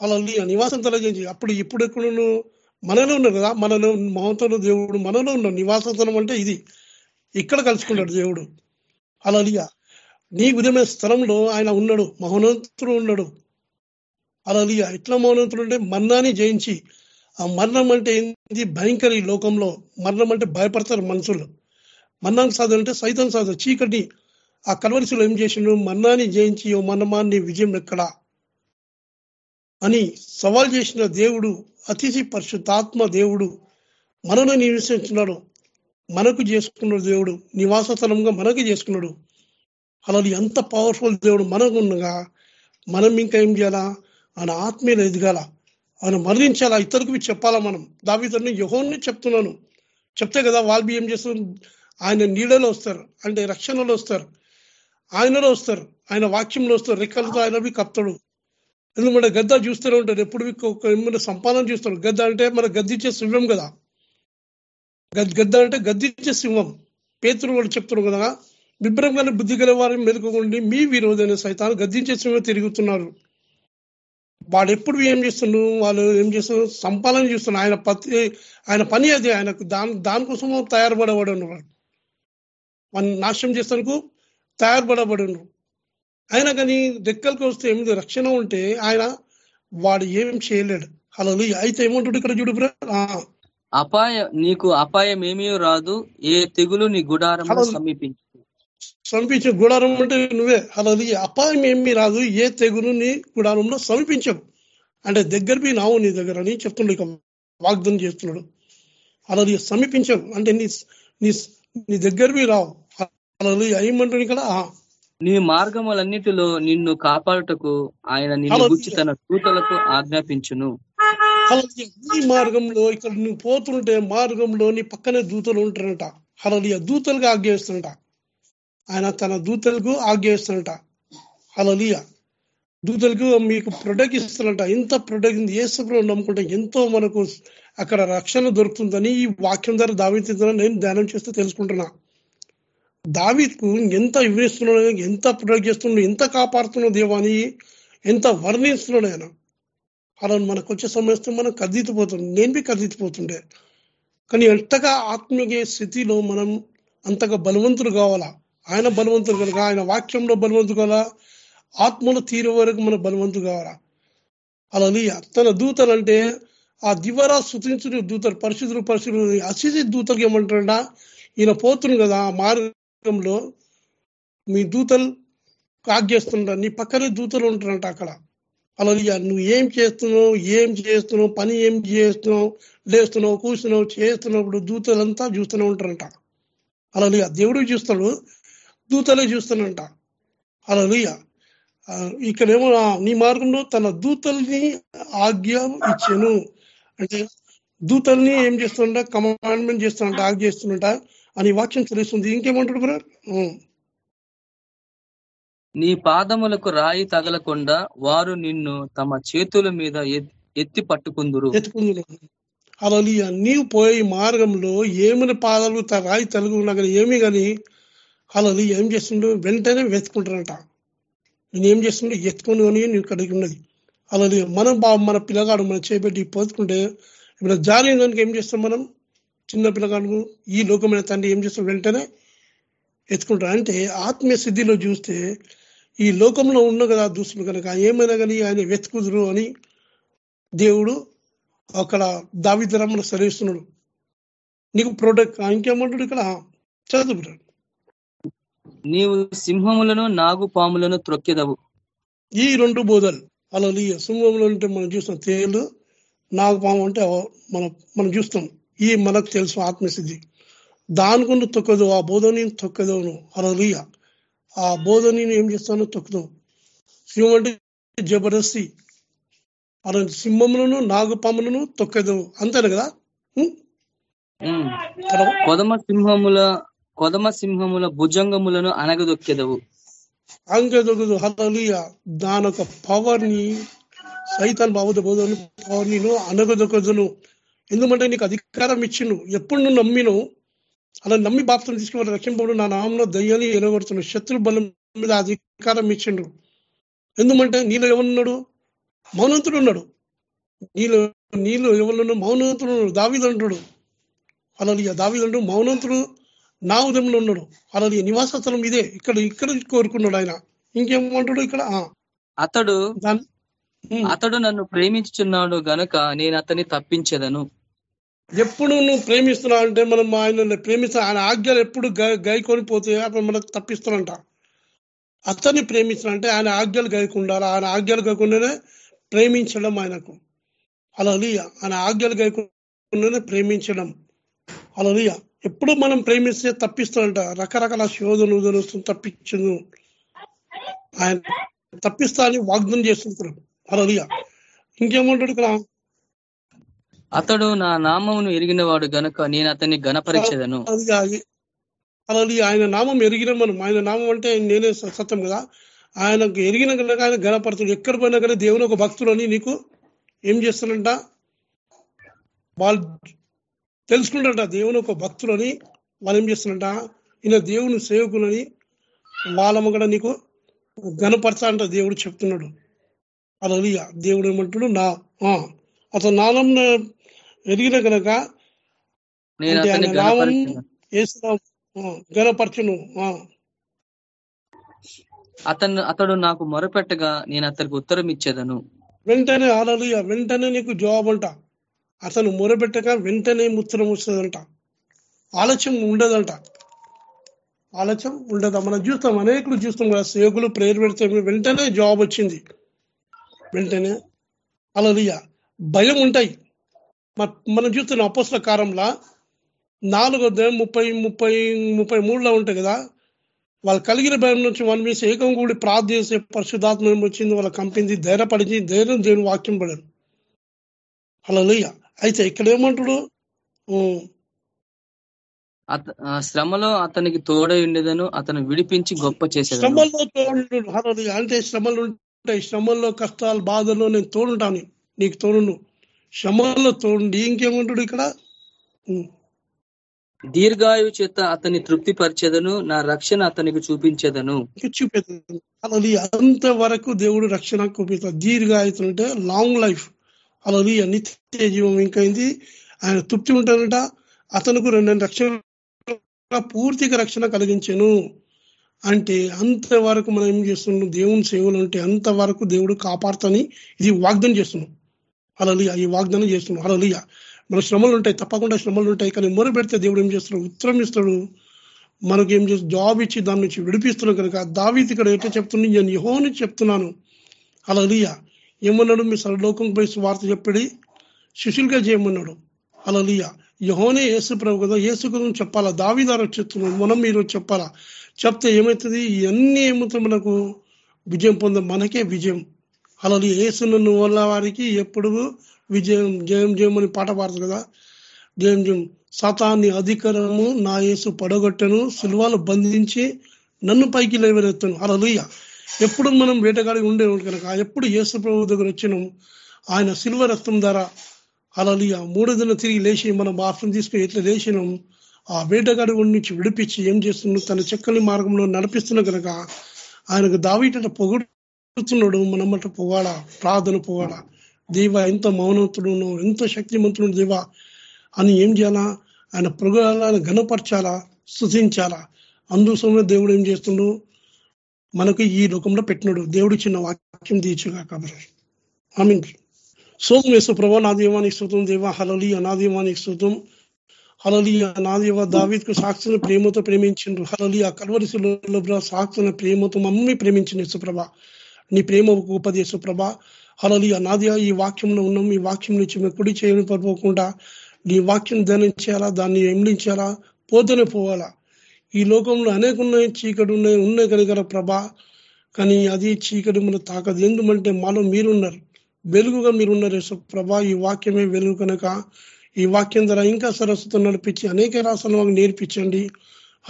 హలలియ నివాసం తొలగించి అప్పుడు ఇప్పుడు ఎక్కడ నువ్వు మనలో ఉన్నాడు కదా. మనలో మహోన్నతుడు దేవుడు మనలో ఉన్నాడు. నివాసస్థలం అంటే ఇది. ఇక్కడ కలుసుకున్నాడు దేవుడు. హలలియ నీ విధమైన స్థలంలో ఆయన ఉన్నాడు. మహోన్నతుడు ఉన్నాడు. అలలియ ఎట్లా మౌనంతుడు అంటే మరణాన్ని జయించి ఆ మరణం అంటే ఏంది? భయంకర ఈ లోకంలో మరణం అంటే భయపడతారు మనుషులు. మరణానికి సాధన అంటే సైతం సాధన. చీకటి ఆ కలవరిశిలో ఏం చేసిండు? మరణాన్ని జయించి ఓ మరణమాన్ని విజయం ఎక్కడా? అని సవాల్ చేసిన దేవుడు అతిథి పరిశుద్ధాత్మ దేవుడు మనను నివసించున్నాడు మనకు చేసుకున్నాడు దేవుడు. నివాస స్థలంగా మనకు చేసుకున్నాడు. అలా ఎంత పవర్ఫుల్ దేవుడు మనకు ఉండగా మనం ఇంకా ఏం చేయాలా? ఆయన ఆత్మీయులు ఎదగాల? ఆయన మరణించాలా ఇతరులకు చెప్పాలా మనం? దావితని యహోన్ని చెప్తున్నాను. చెప్తే కదా వాళ్ళు ఏం చేస్తారు? ఆయన నీడలో వస్తారు. అంటే రక్షణలో వస్తారు. ఆయనలో వస్తారు. ఆయన వాక్యంలో వస్తారు. రెక్కలతో ఆయనవి కప్తాడు. ఎందుకంటే గద్ద చూస్తూనే ఉంటారు. ఎప్పుడు ఏమైనా సంపాదన చూస్తాడు గద్ద అంటే మన గద్దించే సింహం కదా. గద్ గద్ద అంటే గద్దించే సింహం. పేతురు వాళ్ళు చెప్తున్నారు కదా విభ్రంగానే బుద్ధి గల వారిని మెలుగుండి మీ విరోధైన సైతాన్ని గద్దించే సింహం తిరుగుతున్నారు. వాడు ఎప్పుడు ఏం చేస్తున్నాడు వాళ్ళు ఏం చేస్తున్నారు సంపాదన చూస్తున్నారు ఆయన పత్తి ఆయన పని అది. ఆయనకు దాని దానికోసం తయారుపడబడి ఉన్నవాడు వాడిని నాశనం చేసేందుకు తయారుపడబడి ఆయన కానీ రెక్కలకు వస్తే ఏమిది? రక్షణ ఉంటే ఆయన వాడు ఏం చేయలేడు. అలా అయితే ఏమంటాడు ఇక్కడ చూడు అపాయ నీకు అపాయం ఏమీ రాదు. ఏ తెగులు నీ గుడారము హలో. సమీపించు. సమీపించే గుడారం అంటే నువ్వే. అలా అపాయం ఏమీ రాదు. ఏ తెగులు నీ గుడారంలో సమీపించవు. అంటే దగ్గర పోయి నావు నీ దగ్గర అని చెప్తున్నాడు ఇక వాగ్దానం చేస్తున్నాడు. అలా సమీపించవు. అంటే నీ నీ నీ దగ్గర పోయి రావు. అలా ఏమంటాడు ఇక్కడ? ఆ, నీ మార్గములన్నిటిలో నిన్ను కాపాడుటకు ఆయన నిన్ను హలో. గుచ్చి తన దూతలకు ఆజ్ఞాపించును. అలాగే ఈ మార్గంలో ఇక్కడ నువ్వు పోతుంటే మార్గంలో నీ పక్కనే దూతలు ఉంటారంట. హలలియ దూతలుగా ఆజ్ఞయిస్తుంట ఆయన తన దూతలకు ఆజ్ఞయిస్తుంట అలలియ దూతలకు మీకు ప్రొడక్ట్ ఇస్తున్నట ఎంత ప్రొడక్ట్ ఏసుప్రభు నమ్ముకుంటే ఎంతో మనకు అక్కడ రక్షణ దొరుకుతుందని ఈ వాక్యం ద్వారా దావితుందని నేను ధ్యానం చేస్తే తెలుసుకుంటున్నా. దావిత్కు ఎంత వివరిస్తున్నాడు ఎంత ప్రొడక్ట్ చేస్తున్నాడు ఎంత కాపాడుతున్నాడు దేవాని ఎంత వర్ణిస్తున్నాడు ఆయన. అలా మనకు వచ్చే సమయస్తూ మనం కదిలిపోతుంది నేను బి కదిలిపోతుండే. కానీ ఎంతగా ఆత్మీయ స్థితిలో మనం అంతగా బలవంతుడు కావాలా? ఆయన బలవంతుడు కనుక ఆయన వాక్యంలో బలవంతు కదా ఆత్మలో తీరే వరకు మన బలవంతు కావాలా? అలా తన దూతలు అంటే ఆ దివరా శృతించిన దూతలు పరిశుద్ధులు పరిశుద్ధులు అసిసి దూతలు ఏమంటాడా ఈయన పోతుంది కదా ఆ మార్గంలో మీ దూతలు కాగ్చేస్తుంటారు నీ పక్కనే దూతలు ఉంటారంట అక్కడ. అలా నువ్వు ఏం చేస్తున్నావు ఏం చేస్తున్నావు పని ఏం చేస్తున్నావు లేస్తున్నావు కూర్చున్నావు చేస్తున్నప్పుడు దూతలంతా చూస్తూనే ఉంటారంట. అలా దేవుడు చూస్తాడు దూతలే చూస్తానంట. అలా ఇక్కడేమో నీ మార్గంలో తన దూతల్ని ఆజ్ఞ ఇచ్చాను. అంటే దూతల్ని ఏం చేస్తుంట కమాండ్మెంట్ చేస్తున్నట ఆజ్ఞ చేస్తున్నట అని వాక్యం తెలుస్తుంది ఇంకేమంటాడు బ్రదర్? నీ పాదములకు రాయి తగలకుండా వారు నిన్ను తమ చేతుల మీద ఎత్- ఎత్తి పట్టుకుందురు. అలా నీవు పోయే మార్గంలో ఏమైనా పాదాలు రాయి కానీ ఏమీ కానీ అలా ఏం చేస్తుండో వెంటనే వెతుకుంటారంట నేను ఏం చేస్తుండే ఎత్తుకొని నీవు ఇక్కడికి ఉన్నది. అలా మన బాబు మన పిల్లగాడు మనం చేపెట్టి పోతుకుంటే ఇప్పుడు జాలి కనుక ఏం చేస్తాం మనం? చిన్న పిల్లగాడు ఈ లోకమైన తండ్రి ఏం చేస్తాం వెంటనే ఎత్తుకుంటారు అంటే ఆత్మీయ సిద్ధిలో చూస్తే ఈ లోకంలో ఉన్న కదా దుస్తులు కనుక ఏమైనా కానీ ఆయన వెతుకుదురు అని దేవుడు అక్కడ దావిద్రమ్మను సరిస్తున్నాడు నీకు ప్రోడక్ట్ ఇంకేమంటాడు ఇక్కడ? చదువు నీవు సింహములను నాగు పాములను త్రొక్కెదవు. ఈ రెండు బోధలు అలా సింహంలో అంటే మనం చూస్తాం తేలు నాగపాము అంటే మనం మనం చూస్తాం. ఈ మనకు తెలుసు ఆత్మసిద్ధి. దానికుండా తొక్కదు ఆ బోధని తొక్కదవును అలా ఆ బోధని ఏం చేస్తాను తొక్కదు సింహం అంటే జబర్దస్తి. అలా సింహములను నాగపాములను తొక్కదు అంతేనా. కదా? కొదమ సింహముల కొదమ సింహముల భుజంగములను అనగదొక్కెదవు అంకెదొగదు హలలియ దాని యొక్క పవర్ని సైతాన్ బాబు బోధను పవర్ని అనగదొకదును ఎందుకంటే నీకు అధికారం ఇచ్చిండు. ఎప్పుడు నువ్వు నమ్మిను అలా నమ్మి బాప్తం తీసుకుని రక్షింపడు నా నామంలో దయ్యాన్ని ఎలగొడుతున్నాడు శత్రు బలం మీద అధికారం ఇచ్చిండు. ఎందుకంటే నీలో ఎవరున్నాడు మౌనంతుడు ఉన్నాడు. నీలో నీలో ఎవరున్నాడు మౌనంతుడు ఉన్నాడు. దావిదు అలా దావిదండు మౌనంతుడు నా ఉదయంలో ఉన్నాడు. అలా నివాస స్థలం ఇదే. ఇక్కడ ఇక్కడ కోరుకున్నాడు ఆయన. ఇంకేమంటాడు ఇక్కడ? ఆ, అతడు. అతడు నన్ను ప్రేమించుచున్నాడు గనుక నేను అతన్ని తప్పించెదను. ఎప్పుడు నువ్వు ప్రేమిస్తున్నావు అంటే మనం ఆయన ప్రేమిస్తా ఆయన ఆజ్ఞలు ఎప్పుడు గై- గైకొని పోతే అప్పుడు మనకు తప్పిస్తానంట అతన్ని అంటే ఆయన ఆజ్ఞలు గైకుండాలి? ఆయన ఆజ్ఞలు గైకుండానే ప్రేమించడం ఆయనకు. అలా ఆయన ఆజ్ఞలు గైకుండానే ప్రేమించడం. అలా ఎప్పుడు మనం ప్రేమిస్తే తప్పిస్తాడంట. రకరకాల శోధన ఉదన వస్తుంది తప్పించను. ఆయన తప్పిస్తా అని వాగ్దానం చేస్తుంటారు అలా ఇంకేమంటాడు ఇక్కడ? అతడు నా నామమును ఎరిగినవాడు గనుక నేను అతన్ని గణపరిచెదను అలాది ఆయన నామం ఎరిగిన మనం ఆయన నామం అంటే నేనే సత్యం కదా. ఆయనకు ఎరిగిన కనుక ఆయన గణపరచుడు ఎక్కడ పోయినా కానీ దేవుని ఒక భక్తుడు అని నీకు ఏం చేస్తానంట వాళ్ళు తెలుసుకుంటారంట దేవుని ఒక భక్తుడు అని వాళ్ళు ఏం చేస్తారంట ఈయన దేవుని సేవకులని వాళ్ళమ్మ కూడా నీకు గణపరచాలంట దేవుడు చెప్తున్నాడు. అలా దేవుడు ఏమంటాడు నా అతను నామం ఎరిగిన కనుక నామం ఆ, అతను అతడు నాకు మొరపెట్టగా నేను అతనికి ఉత్తరం ఇచ్చేదను. వెంటనే ఆలలుయ వెంటనే నీకు జవాబు అంట. అతను మొరబెట్టక వెంటనే ముత్తరం వస్తుందంట. ఆలస్యం ఉండదంట. ఆలస్యం ఉండదు. మనం చూస్తాం అనేకులు చూస్తాం కదా. సేవకులు ప్రేరు పెడితే వెంటనే జాబ్ వచ్చింది. వెంటనే. అలలియ భయం ఉంటాయి. మనం చూస్తున్న అపోస్ల కారంలో నాలుగో ముప్పై ముప్పై ముప్పై మూడులో ఉంటాయి కదా. వాళ్ళు కలిగిన భయం నుంచి వాళ్ళ మీద ఏకం కూడి ప్రార్థన చేసే పరిశుద్ధాత్మ వచ్చింది. వాళ్ళ కంపింది ధైర్యపడింది ధైర్యం దేవుని వాక్యం పడారు అలా అయితే ఇక్కడ ఏమంటాడు? శ్రమలో అతనికి తోడై ఉండేదను అతను విడిపించి గొప్ప చేసేదను. శ్రమల్లో తోడు. అంటే శ్రమలు ఉంటాయి. శ్రమల్లో కష్టాలు బాధల్లో నేను తోడుంటాను. నీకు తోడును శ్రమల్లో తోడుండి. ఇంకేమంటాడు ఇక్కడ? ఉం. దీర్ఘాయువు చేత అతన్ని తృప్తిపరిచేదను నా రక్షణ అతనికి చూపించేదను. ఇంకా చూపెడుతుంది అలలి అంత వరకు దేవుడు రక్షణ చూపిస్తాడు. దీర్ఘాయుతం అంటే లాంగ్ లైఫ్ అలలి నిత్య జీవం ఇంకా ఆయన తృప్తి ఉంటాడంట. అతనికి రెండు రక్షణ పూర్తిగా రక్షణ కలిగించాను. అంటే అంతవరకు మనం ఏం చేస్తున్నాం? దేవుని సేవలు ఉంటే అంతవరకు దేవుడు కాపాడుతని ఇది వాగ్దానం చేస్తున్నాం. అలలియ ఈ వాగ్దానం చేస్తున్నాం. అలలియ మన శ్రమలు ఉంటాయి తప్పకుండా శ్రమలు ఉంటాయి కానీ మొర పెడితే దేవుడు ఏం చేస్తున్నాడు? ఉత్తరం ఇస్తాడు. మనకి ఏం చేసి జాబ్ ఇచ్చి దాని నుంచి విడిపిస్తున్నాడు కనుక దావీతి ఇక్కడ ఎట్లా చెప్తుంది నేను యహోని చెప్తున్నాను. అలలియ ఏమన్నాడు? మీ సర్వలోకం పోయి వార్త చెప్పడి. శిష్యులుగా చేయమన్నాడు. అలలియ యహోనే యేసు ప్రభు కదా. యేసు గురించి చెప్పాలా? దావిదారు చెప్తున్నాడు మనం మీరు చెప్పాలా? చెప్తే ఏమవుతుంది ఇవన్నీ ఏమవుతుంది మనకు విజయం పొంద మనకే విజయం. అలలి యేసును వల్ల వారికి ఎప్పుడు విజయం జయం జయం అని పాట పాడదు కదా. జయం జయం. సతాన్ని అధికారము నా యేసు పడగొట్టను. సిల్వాలు బంధించి నన్ను పైకి లేవనెత్తాను. అలలుయ్య ఎప్పుడు మనం వేటగాడి ఉండే కనుక ఎప్పుడు యేసు ప్రభు దగ్గర వచ్చినాం ఆయన సిల్వ రక్తం ద్వారా అలలియ మూడో దిన తిరిగి లేచి మనం బాఫ్రం తీసుకుని ఎట్లా లేచినాం ఆ వేటగాడి నుంచి విడిపించి ఏం చేస్తున్నాడు తన చెక్కని మార్గంలో నడిపిస్తున్న కనుక ఆయనకు దావీట పొగుడుతున్నాడు మనమట పొగాడ ప్రార్థన పొగాడ దేవ ఎంత మౌనవంతుడు ఎంత శక్తిమంతుడు దేవ అని ఏం చేయాలా? ఆయన పొగడాలని ఘనపరచాలా స్థుతించాలా అందుకోసమే దేవుడు ఏం చేస్తుండు మనకు ఈ లోకంలో పెట్టినాడు. దేవుడు చిన్న వాక్యం తీర్చుగా కాబట్టి. ఐ మీన్ సోమం వేసు ప్రభా నా దీవానికి స్థుతం దేవ హలలి నా దీవానికి స్థుతం హలలి అనాదేవ దావిత్కు సాక్షుల ప్రేమతో ప్రేమించిండ్రు. హలలి ఆ కల్వరిశిలో సాక్షుల ప్రేమతో మమ్మీ ప్రేమించిన యశుప్రభ నీ ప్రేమ గొప్పది యశుప్రభ హలలి అనాది ఈ వాక్యంలో ఉన్నాం. ఈ వాక్యం నుంచి మేము కుడి చేయని పడిపోకుండా నీ వాక్యం ధ్యానించాలా దాన్ని ఎమిలించాలా పోతేనే పోవాలా? ఈ లోకంలో అనేక ఉన్నాయి చీకటి ఉన్నాయి ఉన్నాయి కనుక ప్రభా. కానీ అది చీకటి మన తాకదు. ఎందుకంటే మాలో మీరున్నారు. వెలుగుగా మీరున్నారు ప్రభా. ఈ వాక్యమే వెలుగు కనుక. ఈ వాక్యం ద్వారా ఇంకా సరస్వతం నడిపించి అనేక రాసాలు మాకు నేర్పించండి.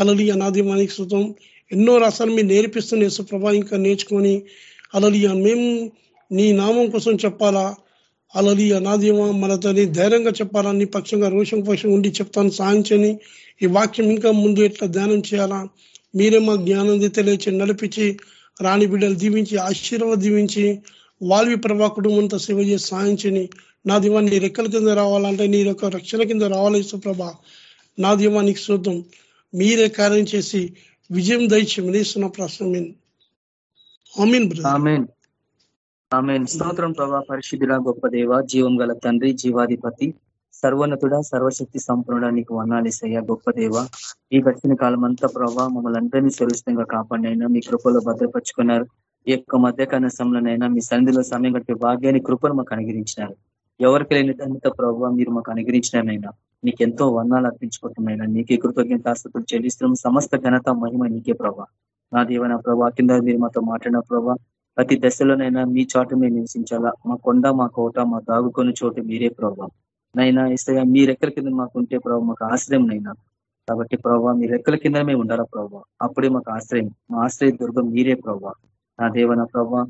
అలలి అనాదిమానికి సుతం ఎన్నో రాసాలు మీరు నేర్పిస్తున్న యేసుప్రభ ఇంకా నేర్చుకొని. అలలి మేము నీ నామం కోసం చెప్పాలా? అలలి అనాదిమా మనతోని ధైర్యంగా చెప్పాలని పక్షంగా రోషం పక్షం ఉండి చెప్తాను సాధించని ఈ వాక్యం ఇంకా ముందు ఎట్లా ధ్యానం చేయాలా? మీరే మా జ్ఞానం తెలియచి నడిపించి రాణి బిడ్డలు దీవించి ఆశీర్వాద దీవించి వాల్వి ప్రభా కుటుంబంతో సేవ చేసి సాధించని నా దివా నీ రెక్కల కింద రావాలంటే నీ యొక్క రక్షణ కింద రావాలి సుప్రభ నా దీవానికి శుద్ధం మీరే కార్యం చేసి విజయం దయచి ఇస్తున్న ప్రశ్న స్తోత్రం ప్రభా పరిశుద్ధుల గొప్ప దేవ జీవం గల తండ్రి జీవాధిపతి సర్వోన్నతుడ సర్వశక్తి సంపూర్ణ నీకు వర్ణాలిసయ్యా గొప్ప దేవ. ఈ గడిచిన కాలం అంతా ప్రభావ మమ్మల్ని అందరినీ సురక్షితంగా కాపాడినైనా మీ కృపలో భద్రపరుచుకున్నారు. ఈ యొక్క మధ్య కనసంలోనైనా మీ సన్నిధిలో సమయం గడిపే భాగ్యాన్ని కృపను మాకు అనుగ్రహించినారు. ఎవరికి లేని అంత ప్రభావ మీరు మాకు అనుగ్రహించినైనా నీకు ఎంతో వర్ణాలు అర్పించుకుంటున్నాయినా నీకే కృతజ్ఞత ఆస్తులు చెల్లిస్తున్నాం. సమస్త ఘనత మహిమ నీకే ప్రభా. నా దేవన ప్రభా కింద మీరు మాతో మాట్లాడిన ప్రభా ప్రతి దశలోనైనా మీ చోటు మేము నివసించాలా? మా కొండ మా కోట మా దాగుకొని చోటు మీరే ప్రభావ నైనా ఇస్తే మీ రెక్కల కింద మాకుంటే ప్రభావ మాకు ఆశ్రయం నైనా. కాబట్టి ప్రభావ మీ రెక్కల కింద మేము ఉండాలా ప్రభావ అప్పుడే మాకు ఆశ్రయం. మా ఆశ్రయ దుర్గం మీరే ప్రభావ నా దేవ నా ప్రభా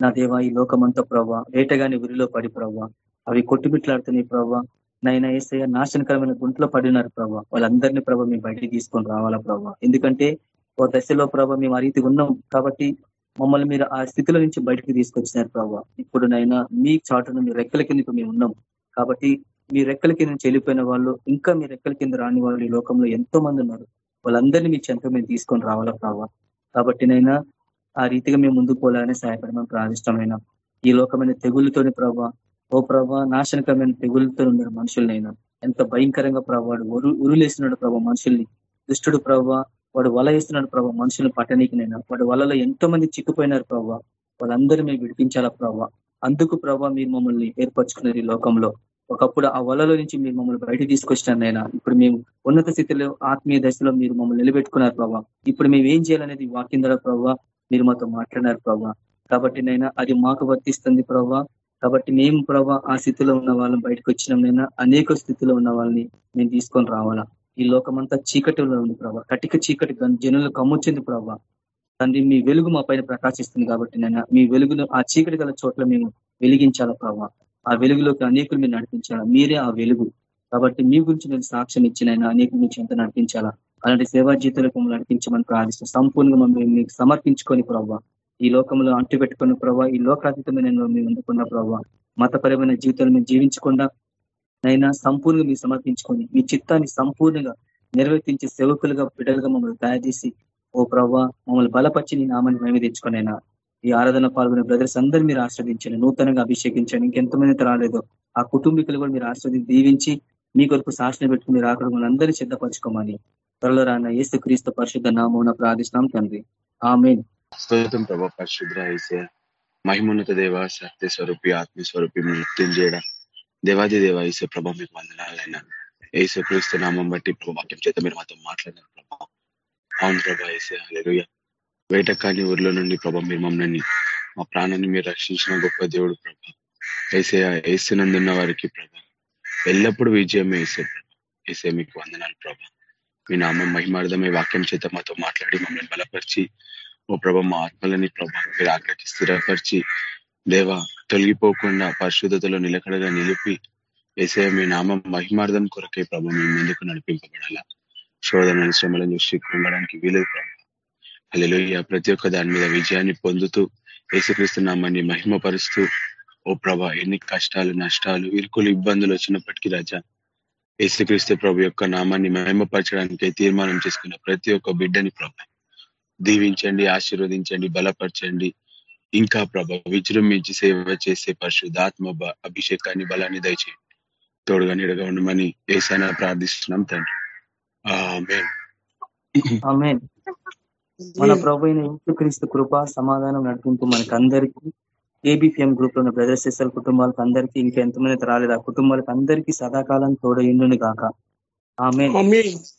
నా దేవ ఈ లోకమంతా ప్రభావ వేటగాని ఉరిలో పడి ప్రభావ అవి కొట్టుబిట్లాడుతున్నాయి ప్రభావ నైనా ఏసయ్య నాశనకరమైన గుంట్లో పడినారు ప్రభావ వాళ్ళందరినీ ప్రభావ మేము బయటికి తీసుకొని రావాలా ప్రభావ ఎందుకంటే ఓ దశలో ప్రభావ మేము ఆ రీతి ఉన్నాం. కాబట్టి మమ్మల్ని మీరు ఆ స్థితిలో నుంచి బయటకు తీసుకొచ్చినారు ప్రభావ ఇప్పుడు నైనా మీ చాటును మీ రెక్కల కింద మేము ఉన్నాం. కాబట్టి మీ రెక్కల కింద చెల్లిపోయిన వాళ్ళు ఇంకా మీ రెక్కల కింద రాని వాళ్ళు ఈ లోకంలో ఎంతో మంది ఉన్నారు. వాళ్ళందరినీ మీ చెంత మేము తీసుకొని రావాలా ప్రభావ కాబట్టి నైనా ఆ రీతిగా మేము ముందుకు పోలాలని సహాయపడమని ప్రాదిష్టమైన ఈ లోకమైన తెగుళ్ళతోని ప్రభా ఓ ప్రభా నాశనకరమైన తెగుళ్ళతో ఉన్నారు మనుషులనైనా. ఎంత భయంకరంగా ప్రభావాడు ఉరు ఉరులేసినాడు ప్రభా మనుషుల్ని. దుష్టుడు ప్రభా వాడు వల వేస్తున్నాడు ప్రభావ మనుషులను పట్టనీకినైనా వాడు వలలో ఎంతో మంది చిక్కుపోయినారు ప్రభావ వాళ్ళందరూ మేము విడిపించాలా ప్రభావ అందుకు ప్రభావ మీరు మమ్మల్ని ఏర్పరచుకున్నారు ఈ లోకంలో. ఒకప్పుడు ఆ వలలో నుంచి మీరు మమ్మల్ని బయట తీసుకొచ్చినారైనా ఇప్పుడు మేము ఉన్నత స్థితిలో ఆత్మీయ దశలో మీరు మమ్మల్ని నిలబెట్టుకున్నారు ప్రభావ ఇప్పుడు మేము ఏం చేయాలనేది వాక్యం ద్వారా ప్రభావ మీరు మాతో మాట్లాడినారు ప్రభావ కాబట్టి నైనా అది మాకు వర్తిస్తుంది ప్రభావ కాబట్టి మేము ప్రభావ ఆ స్థితిలో ఉన్న వాళ్ళని బయటకు వచ్చినామైనా అనేక స్థితిలో ఉన్న వాళ్ళని మేము తీసుకొని రావాలా. ఈ లోకమంతా చీకటిలో ఉంది ప్రభా. కటిక చీకటి జనులు కమ్ముచ్చింది ప్రభావ తండ్రి మీ వెలుగు మా పైన ప్రకాశిస్తుంది కాబట్టి నేను మీ వెలుగును ఆ చీకటి గల చోట్ల మేము వెలిగించాల ప్రభావ ఆ వెలుగులోకి అనేకులు మీరు నడిపించాలా? మీరే ఆ వెలుగు. కాబట్టి మీ గురించి నేను సాక్ష్యం ఇచ్చినైనా అనేకుల నుంచి ఎంత నడిపించాలా? అలాంటి సేవా జీతాలకు నడిపించమని ప్రార్థిస్తాం సంపూర్ణంగా మమ్మల్ని మీకు సమర్పించుకొని ప్రభావ ఈ లోకంలో అంటు పెట్టుకున్న ప్రభావ ఈ లోకాతీతమైన మేము అందుకున్న ప్రభావ మతపరమైన జీవితాలు మేము జీవించకుండా నైనా సంపూర్ణంగా మీరు సమర్పించుకొని మీ చిత్తాన్ని సంపూర్ణంగా నిర్వర్తించే సేవకులుగా బిడ్డలుగా మమ్మల్ని తయారు చేసి ఓ ప్రవ్వ మమ్మల్ని బలపరిచి నీ నామాన్ని మేము తెచ్చుకునైనా ఈ ఆరాధన పాల్గొనే బ్రదర్స్ అందరూ మీరు ఆశ్రదించండి నూతనంగా అభిషేకించండి. ఇంకెంతమంది రాలేదో ఆ కుటుంబీకులు కూడా మీరు ఆశ్రది దీవించి మీ కొరకు శాసన పెట్టుకుని రాకడం మన అందరినీ సిద్ధపరచుకోమని త్వరలో రాన్న ఏసు క్రీస్తు పరిశుద్ధ నామం ప్రార్థిస్తున్నాం తండ్రి. ఆమె స్తోత్రం ప్రభా పరిశుద్ర మహిమోన్నత దేవ సత్య స్వరూపి ఆత్మస్వరూపి నృత్యం చేయడం. దేవాది దేవ ఈసే ప్రభా మీకు వందనాలైనా ఏసు క్రీస్తు నామం బట్టి ప్రభా వాక్యం చేత మీరు మాతో మాట్లాడారు ప్రభా. అవును ప్రభా ఏసే వేట కాని ఊర్లో నుండి ప్రభా మీరు మమ్మల్ని మా ప్రాణాన్ని మీరు రక్షించిన గొప్ప దేవుడు ప్రభా. ఏసే ఏసునందున్న వారికి ప్రభా ఎల్లప్పుడూ విజయమే ఏసే ప్రభా. ఏసే మీకు వందనాలు ప్రభా. మీ నామం మహిమార్థమే వాక్యం చేత మాతో మాట్లాడి మమ్మల్ని బలపరిచి ఓ ప్రభ మా ఆత్మలని ప్రభా మీరు ఆగ్రహించి స్థిరపరిచి దేవ తొలగిపోకుండా పరిశుద్ధతలో నిలకడగా నిలిపి వేసే మీ నామం మహిమార్థం కొరకే ప్రభు మీ ముందుకు నడిపింపబడాల. శోధన శ్రమలను చూసి కృంగడానికి వీలేదు ప్రభు. అల్లెలుయ్య ప్రతి ఒక్క దాని మీద విజయాన్ని పొందుతూ ఏసుక్రీస్తు నామాన్ని మహిమపరుస్తూ ఓ ప్రభా ఎన్ని కష్టాలు నష్టాలు ఇరుకులు ఇబ్బందులు వచ్చినప్పటికీ రాజా ఏసుక్రీస్తు ప్రభు యొక్క నామాన్ని మహిమపరచడానికి తీర్మానం చేసుకున్న ప్రతి ఒక్క బిడ్డని ప్రభ దీవించండి ఆశీర్వదించండి బలపరచండి ఇంకా ప్రభ విజృంభించి సేవ చేసే పరిశుద్ధాత్మ బ- అభిషేకాన్ని బలాన్ని దయచేయండి. తోడుగా నీడగా ఉండమని ఏసైనా ప్రార్థిస్తున్నాం తండ్రి. ఆమేన్. ఆమేన్. మన ప్రభు అయిన యేసుక్రీస్తు కృప సమాధానం నడిపింపు మనకి అందరికీ ఏబిపిఎం గ్రూప్లో ఉన్న బ్రదర్స్ సిస్టర్ కుటుంబాలకు అందరికీ ఇంకా ఎంతమంది అయితే రాలేదు ఆ కుటుంబాలకు అందరికీ సదాకాలం తోడయిండును గాక. ఆమె ఆమేన్.